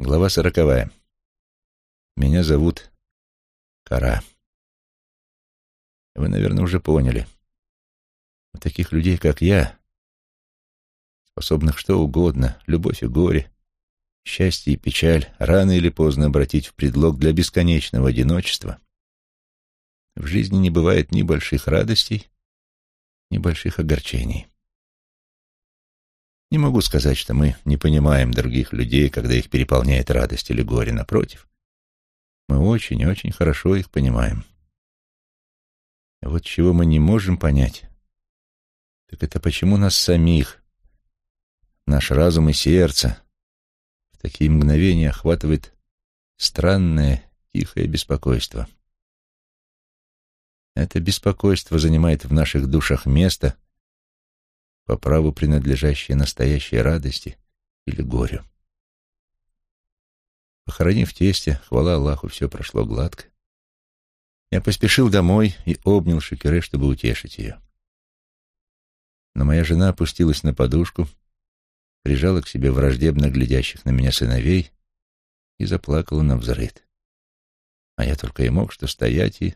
Глава сороковая. Меня зовут Кара. Вы, наверное, уже поняли. У таких людей, как я, способных что угодно, любовь и горе, счастье и печаль, рано или поздно обратить в предлог для бесконечного одиночества, в жизни не бывает ни больших радостей, ни больших огорчений. Не могу сказать, что мы не понимаем других людей, когда их переполняет радость или горе. Напротив, мы очень и очень хорошо их понимаем. А вот чего мы не можем понять, так это почему нас самих, наш разум и сердце в такие мгновения охватывает странное, тихое беспокойство. Это беспокойство занимает в наших душах место — по праву принадлежащие настоящей радости или горю. Похоронив тесте, хвала Аллаху, все прошло гладко. Я поспешил домой и обнял Шекере, чтобы утешить ее. Но моя жена опустилась на подушку, прижала к себе враждебно глядящих на меня сыновей и заплакала на взрыд. А я только и мог что стоять и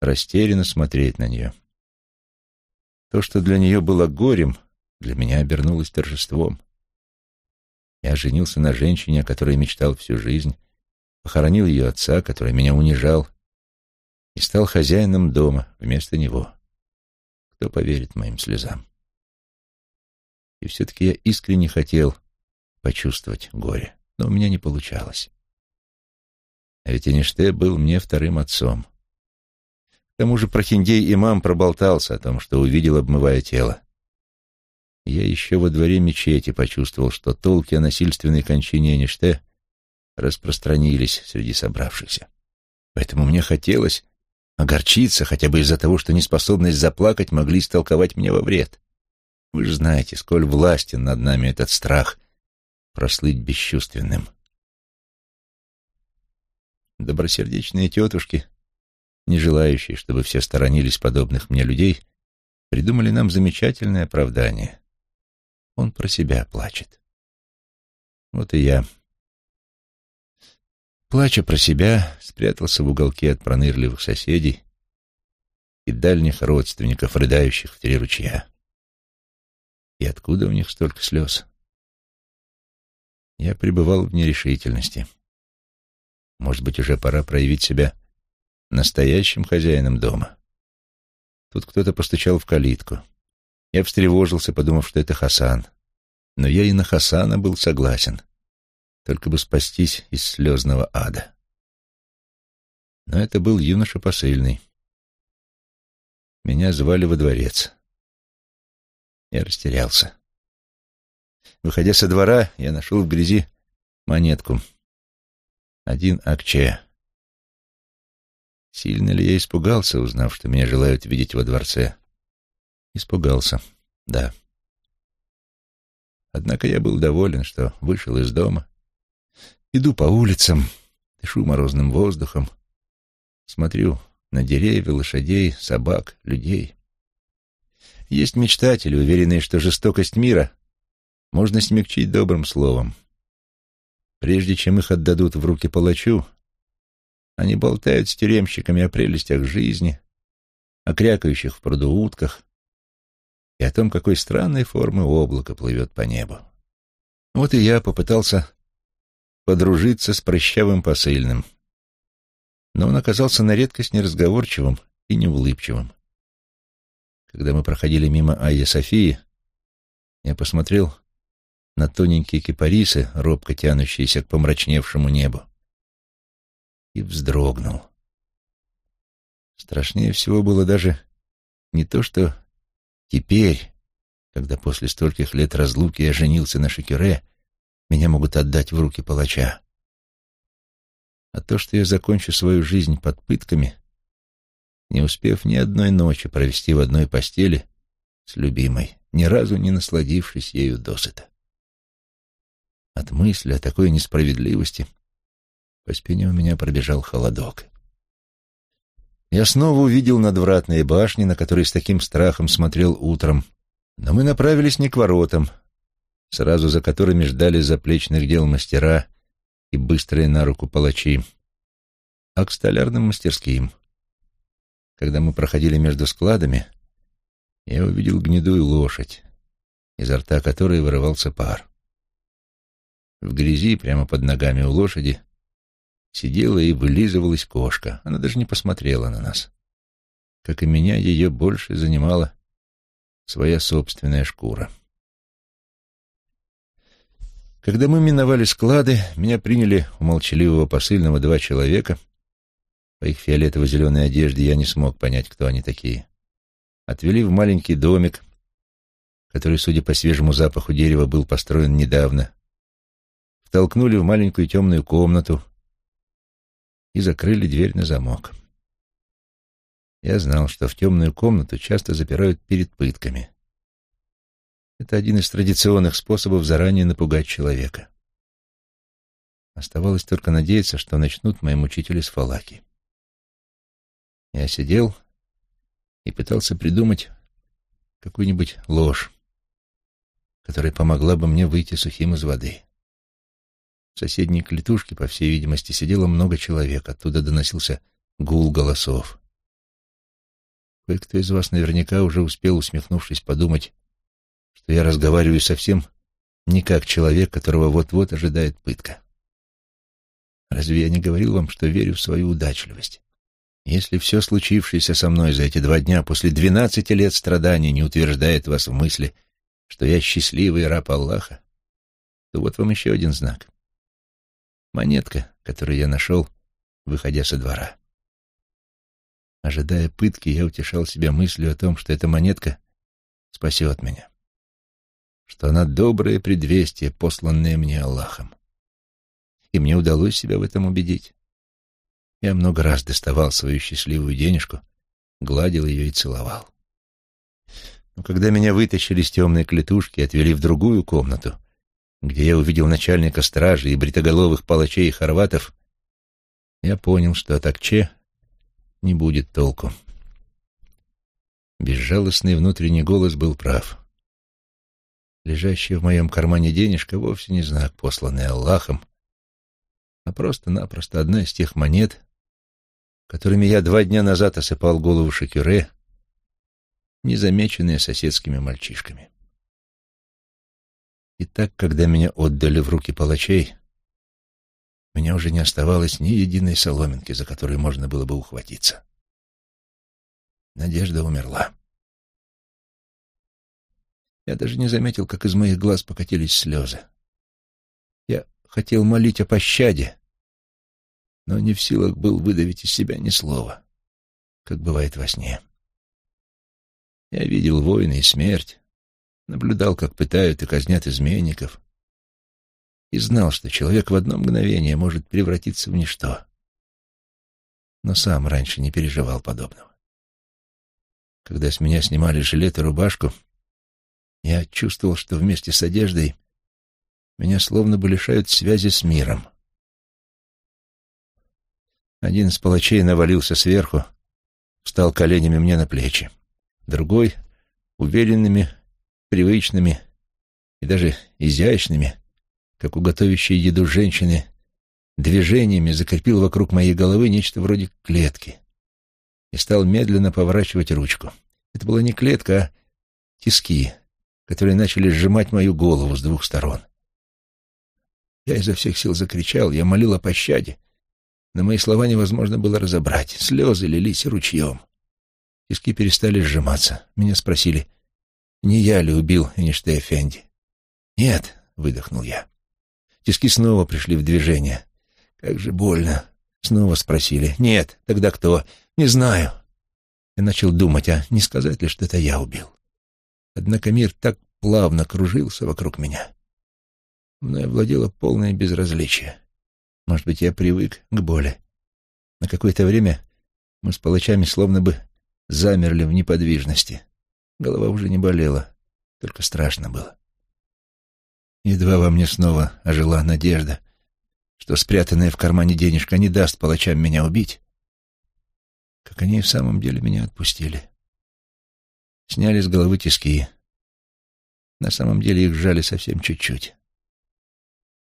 растерянно смотреть на нее. То, что для нее было горем, для меня обернулось торжеством. Я женился на женщине, о которой мечтал всю жизнь, похоронил ее отца, который меня унижал, и стал хозяином дома вместо него. Кто поверит моим слезам? И все-таки я искренне хотел почувствовать горе, но у меня не получалось. А ведь Эниште был мне вторым отцом. К тому же прохиндей-имам проболтался о том, что увидел, обмывая тело. Я еще во дворе мечети почувствовал, что толки о насильственной кончине Эниште распространились среди собравшихся. Поэтому мне хотелось огорчиться хотя бы из-за того, что неспособность заплакать могли истолковать мне во вред. Вы же знаете, сколь властен над нами этот страх прослыть бесчувственным. Добросердечные тетушки не желающие, чтобы все сторонились подобных мне людей, придумали нам замечательное оправдание. Он про себя плачет. Вот и я, плача про себя, спрятался в уголке от пронырливых соседей и дальних родственников, рыдающих в три ручья. И откуда у них столько слез? Я пребывал в нерешительности. Может быть, уже пора проявить себя настоящим хозяином дома. Тут кто-то постучал в калитку. Я встревожился, подумав, что это Хасан. Но я и на Хасана был согласен, только бы спастись из слезного ада. Но это был юноша посыльный. Меня звали во дворец. Я растерялся. Выходя со двора, я нашел в грязи монетку. Один акче. Сильно ли я испугался, узнав, что меня желают видеть во дворце? Испугался, да. Однако я был доволен, что вышел из дома. Иду по улицам, дышу морозным воздухом, смотрю на деревья, лошадей, собак, людей. Есть мечтатели, уверенные, что жестокость мира можно смягчить добрым словом. Прежде чем их отдадут в руки палачу, они болтают с тюремщиками о прелестях жизни, о крякающих в пруду утках и о том, какой странной формы облако плывет по небу. Вот и я попытался подружиться с прыщавым посыльным, но он оказался на редкость неразговорчивым и неулыбчивым. Когда мы проходили мимо Айя Софии, я посмотрел на тоненькие кипарисы, робко тянущиеся к помрачневшему небу, и вздрогнул. Страшнее всего было даже не то, что теперь, когда после стольких лет разлуки я женился на Шекере, меня могут отдать в руки палача, а то, что я закончу свою жизнь под пытками, не успев ни одной ночи провести в одной постели с любимой, ни разу не насладившись ею досыта. От мысли о такой несправедливости — по спине у меня пробежал холодок. Я снова увидел надвратные башни, на которые с таким страхом смотрел утром. Но мы направились не к воротам, сразу за которыми ждали заплечных дел мастера и быстрые на руку палачи, а к столярным мастерским. Когда мы проходили между складами, я увидел гнедую лошадь, изо рта которой вырывался пар. В грязи, прямо под ногами у лошади, сидела и вылизывалась кошка. Она даже не посмотрела на нас. Как и меня, ее больше занимала своя собственная шкура. Когда мы миновали склады, меня приняли у молчаливого посыльного два человека. По их фиолетово-зеленой одежде я не смог понять, кто они такие. Отвели в маленький домик, который, судя по свежему запаху дерева, был построен недавно. Втолкнули в маленькую темную комнату и закрыли дверь на замок. Я знал, что в темную комнату часто запирают перед пытками. Это один из традиционных способов заранее напугать человека. Оставалось только надеяться, что начнут мои мучители с фалаки. Я сидел и пытался придумать какую-нибудь ложь, которая помогла бы мне выйти сухим из воды. В соседней клетушке, по всей видимости, сидело много человек, оттуда доносился гул голосов. Кое-кто из вас наверняка уже успел, усмехнувшись, подумать, что я разговариваю совсем не как человек, которого вот-вот ожидает пытка. Разве я не говорил вам, что верю в свою удачливость? Если все случившееся со мной за эти два дня после двенадцати лет страданий не утверждает вас в мысли, что я счастливый раб Аллаха, то вот вам еще один знак. Монетка, которую я нашел, выходя со двора. Ожидая пытки, я утешал себя мыслью о том, что эта монетка спасет меня что она доброе предвестие, посланное мне Аллахом. И мне удалось себя в этом убедить. Я много раз доставал свою счастливую денежку, гладил ее и целовал. Но когда меня вытащили из темной клетушки и отвели в другую комнату, где я увидел начальника стражи и бритоголовых палачей и хорватов, я понял, что от Акче не будет толку. Безжалостный внутренний голос был прав. Лежащая в моем кармане денежка вовсе не знак, посланный Аллахом, а просто-напросто одна из тех монет, которыми я два дня назад осыпал голову Шакюре, незамеченные соседскими мальчишками. И так, когда меня отдали в руки палачей, у меня уже не оставалось ни единой соломинки, за которую можно было бы ухватиться. Надежда умерла. Я даже не заметил, как из моих глаз покатились слезы. Я хотел молить о пощаде, но не в силах был выдавить из себя ни слова, как бывает во сне. Я видел войны и смерть, наблюдал, как пытают и казнят изменников, и знал, что человек в одно мгновение может превратиться в ничто. Но сам раньше не переживал подобного. Когда с меня снимали жилет и рубашку, я чувствовал, что вместе с одеждой меня словно бы лишают связи с миром. Один из палачей навалился сверху, встал коленями мне на плечи. Другой, уверенными, привычными и даже изящными, как у готовящей еду женщины, движениями закрепил вокруг моей головы нечто вроде клетки и стал медленно поворачивать ручку. Это была не клетка, а тиски, которые начали сжимать мою голову с двух сторон. Я изо всех сил закричал, я молил о пощаде, но мои слова невозможно было разобрать. Слезы лились ручьем. Тиски перестали сжиматься. Меня спросили, не я ли убил Эништей Фенди. «Нет», — выдохнул я. Тиски снова пришли в движение. «Как же больно!» — снова спросили. «Нет, тогда кто?» «Не знаю». Я начал думать, а не сказать ли, что это я убил. Однако мир так плавно кружился вокруг меня. Мною владело полное безразличие. Может быть, я привык к боли. На какое-то время мы с палачами словно бы замерли в неподвижности. Голова уже не болела, только страшно было. Едва во мне снова ожила надежда, что спрятанная в кармане денежка не даст палачам меня убить, как они и в самом деле меня отпустили. Сняли с головы тиски. На самом деле их сжали совсем чуть-чуть.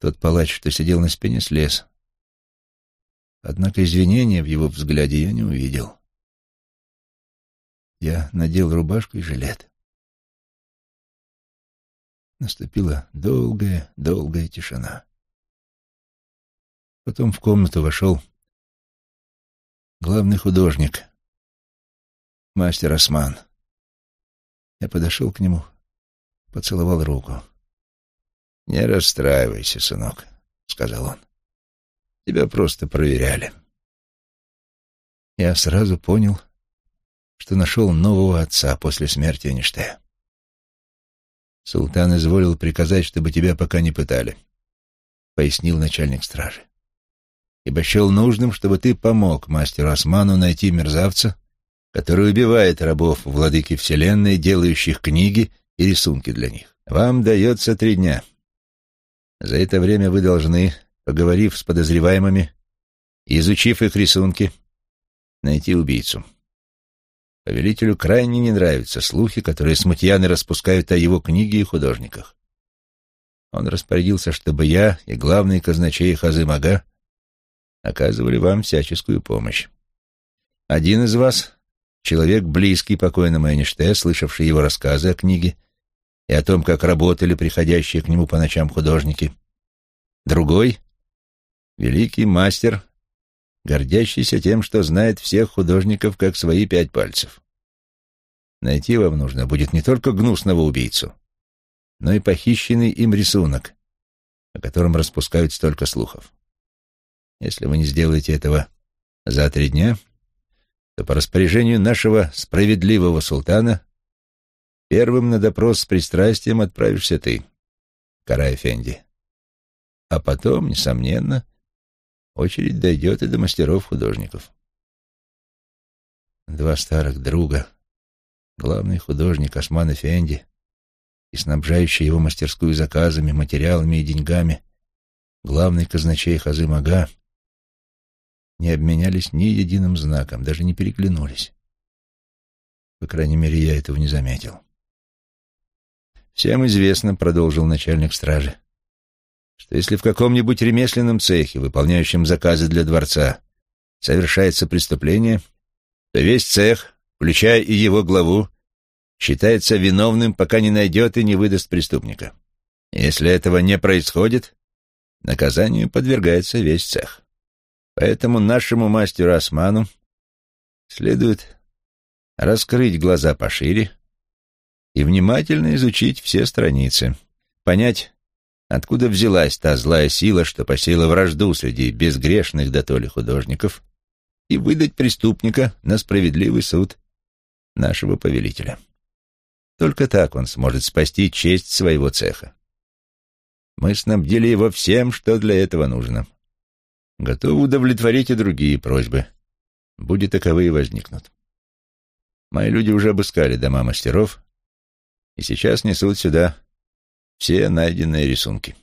Тот палач, что сидел на спине, слез. Однако извинения в его взгляде я не увидел. Я надел рубашку и жилет. Наступила долгая, долгая тишина. Потом в комнату вошел главный художник, мастер Осман. Я подошел к нему, поцеловал руку. «Не расстраивайся, сынок», — сказал он. «Тебя просто проверяли». Я сразу понял, что нашел нового отца после смерти Эйнштейна. «Султан изволил приказать, чтобы тебя пока не пытали», — пояснил начальник стражи. «Ибо счел нужным, чтобы ты помог мастеру Осману найти мерзавца, который убивает рабов владыки Вселенной, делающих книги и рисунки для них. Вам дается три дня. За это время вы должны, поговорив с подозреваемыми изучив их рисунки, найти убийцу. Повелителю крайне не нравятся слухи, которые смутьяны распускают о его книге и художниках. Он распорядился, чтобы я и главный казначей Хазымага оказывали вам всяческую помощь. Один из вас, человек близкий покойному Эйнштейну, слышавший его рассказы о книге, и о том, как работали приходящие к нему по ночам художники. Другой — великий мастер, гордящийся тем, что знает всех художников как свои пять пальцев. Найти вам нужно будет не только гнусного убийцу, но и похищенный им рисунок, о котором распускают столько слухов. Если вы не сделаете этого за три дня, то по распоряжению нашего справедливого султана Первым на допрос с пристрастием отправишься ты, Карай Фенди. А потом, несомненно, очередь дойдет и до мастеров-художников. Два старых друга, главный художник Осман Эфенди и снабжающий его мастерскую заказами, материалами и деньгами, главный казначей Хазым Ага, не обменялись ни единым знаком, даже не переглянулись. По крайней мере, я этого не заметил. «Всем известно», — продолжил начальник стражи, «что если в каком-нибудь ремесленном цехе, выполняющем заказы для дворца, совершается преступление, то весь цех, включая и его главу, считается виновным, пока не найдет и не выдаст преступника. Если этого не происходит, наказанию подвергается весь цех. Поэтому нашему мастеру Осману следует раскрыть глаза пошире, и внимательно изучить все страницы, понять, откуда взялась та злая сила, что посеяла вражду среди безгрешных дотоле художников, и выдать преступника на справедливый суд нашего повелителя. Только так он сможет спасти честь своего цеха. Мы снабдили его всем, что для этого нужно. Готовы удовлетворить и другие просьбы, будет таковые возникнут. Мои люди уже обыскали дома мастеров и сейчас несут сюда все найденные рисунки.